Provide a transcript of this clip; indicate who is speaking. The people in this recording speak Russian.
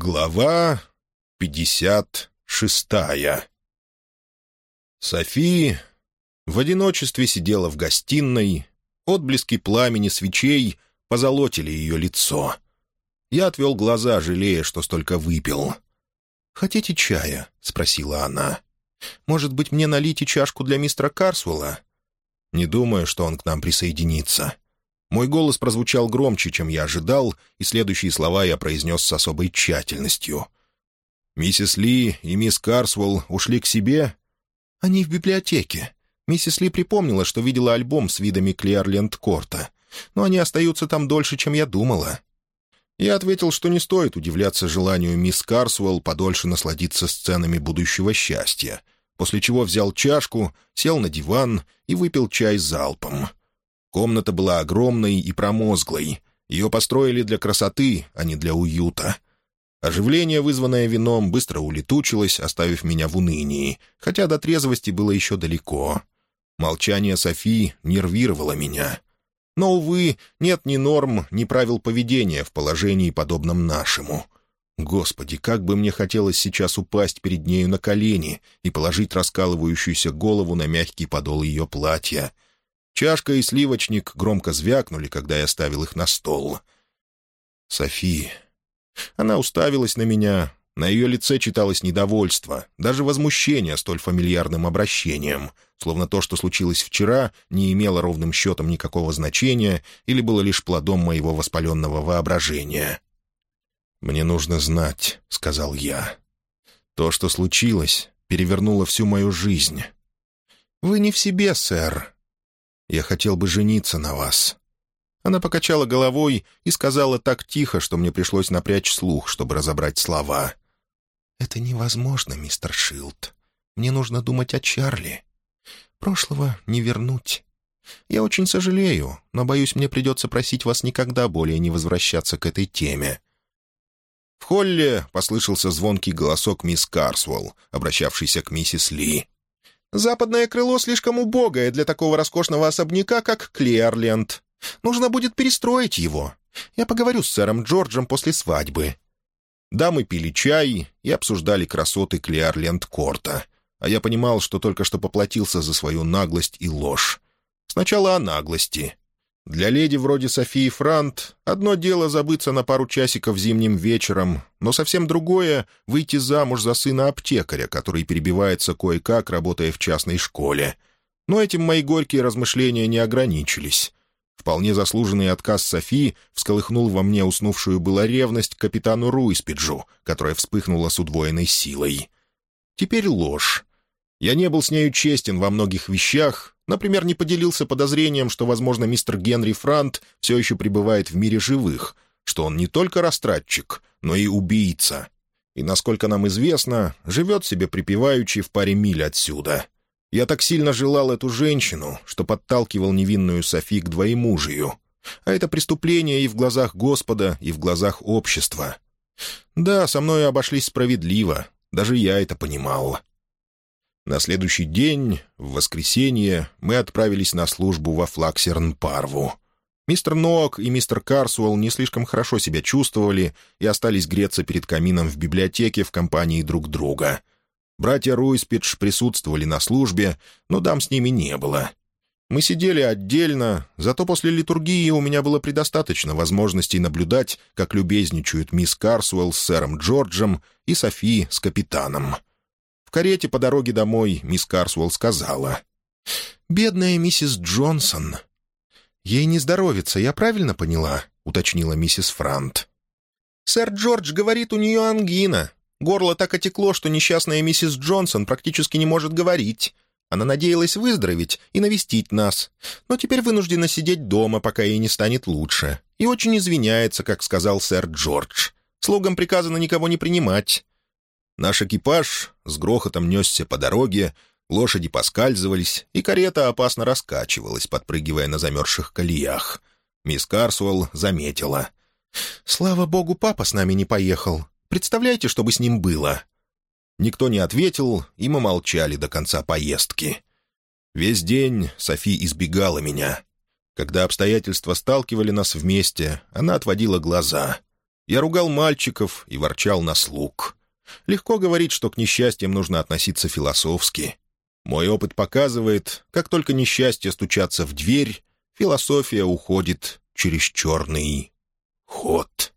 Speaker 1: Глава пятьдесят шестая Софи в одиночестве сидела в гостиной, отблески пламени свечей позолотили ее лицо. Я отвел глаза, жалея, что столько выпил. «Хотите чая?» — спросила она. «Может быть, мне налить и чашку для мистера Карсуэлла?» «Не думаю, что он к нам присоединится». Мой голос прозвучал громче, чем я ожидал, и следующие слова я произнес с особой тщательностью. «Миссис Ли и мисс Карсвелл ушли к себе?» «Они в библиотеке. Миссис Ли припомнила, что видела альбом с видами Клиарленд-Корта. Но они остаются там дольше, чем я думала». Я ответил, что не стоит удивляться желанию мисс Карсвелл подольше насладиться сценами будущего счастья, после чего взял чашку, сел на диван и выпил чай залпом. Комната была огромной и промозглой. Ее построили для красоты, а не для уюта. Оживление, вызванное вином, быстро улетучилось, оставив меня в унынии, хотя до трезвости было еще далеко. Молчание Софи нервировало меня. Но, увы, нет ни норм, ни правил поведения в положении, подобном нашему. Господи, как бы мне хотелось сейчас упасть перед нею на колени и положить раскалывающуюся голову на мягкий подол ее платья — Чашка и сливочник громко звякнули, когда я ставил их на стол. «Софи...» Она уставилась на меня. На ее лице читалось недовольство, даже возмущение столь фамильярным обращением, словно то, что случилось вчера, не имело ровным счетом никакого значения или было лишь плодом моего воспаленного воображения. «Мне нужно знать», — сказал я. «То, что случилось, перевернуло всю мою жизнь». «Вы не в себе, сэр», я хотел бы жениться на вас». Она покачала головой и сказала так тихо, что мне пришлось напрячь слух, чтобы разобрать слова. «Это невозможно, мистер Шилд. Мне нужно думать о Чарли. Прошлого не вернуть. Я очень сожалею, но, боюсь, мне придется просить вас никогда более не возвращаться к этой теме». В холле послышался звонкий голосок мисс Карсвелл, обращавшийся к миссис Ли. Западное крыло слишком убогое для такого роскошного особняка, как Клерленд. Нужно будет перестроить его. Я поговорю с сэром Джорджем после свадьбы». Дамы пили чай и обсуждали красоты Клеарленд-Корта, а я понимал, что только что поплатился за свою наглость и ложь. Сначала о наглости. Для леди вроде Софии Франт одно дело забыться на пару часиков зимним вечером, но совсем другое — выйти замуж за сына аптекаря, который перебивается кое-как, работая в частной школе. Но этим мои горькие размышления не ограничились. Вполне заслуженный отказ Софии всколыхнул во мне уснувшую была ревность к капитану Руиспиджу, которая вспыхнула с удвоенной силой. Теперь ложь. Я не был с нею честен во многих вещах, Например, не поделился подозрением, что, возможно, мистер Генри Франт все еще пребывает в мире живых, что он не только растратчик, но и убийца. И, насколько нам известно, живет себе припеваючи в паре миль отсюда. Я так сильно желал эту женщину, что подталкивал невинную Софи к двоемужию. А это преступление и в глазах Господа, и в глазах общества. Да, со мной обошлись справедливо, даже я это понимал. На следующий день, в воскресенье, мы отправились на службу во Флаксерн-Парву. Мистер Ноак и мистер Карсуэлл не слишком хорошо себя чувствовали и остались греться перед камином в библиотеке в компании друг друга. Братья Руиспидж присутствовали на службе, но дам с ними не было. Мы сидели отдельно, зато после литургии у меня было предостаточно возможностей наблюдать, как любезничают мисс Карсуэлл с сэром Джорджем и Софи с капитаном — в карете по дороге домой мисс Карсуэлл сказала. «Бедная миссис Джонсон». «Ей не здоровится, я правильно поняла?» — уточнила миссис Франт. «Сэр Джордж говорит, у нее ангина. Горло так отекло, что несчастная миссис Джонсон практически не может говорить. Она надеялась выздороветь и навестить нас, но теперь вынуждена сидеть дома, пока ей не станет лучше. И очень извиняется, как сказал сэр Джордж. Слугам приказано никого не принимать. Наш экипаж с грохотом несся по дороге, лошади поскальзывались, и карета опасно раскачивалась, подпрыгивая на замерзших колеях. Мисс Карсуэлл заметила. «Слава богу, папа с нами не поехал. Представляете, что бы с ним было?» Никто не ответил, и мы молчали до конца поездки. Весь день Софи избегала меня. Когда обстоятельства сталкивали нас вместе, она отводила глаза. Я ругал мальчиков и ворчал на слуг. Легко говорить, что к несчастьям нужно относиться философски. Мой опыт показывает, как только несчастья стучатся в дверь, философия уходит через черный ход.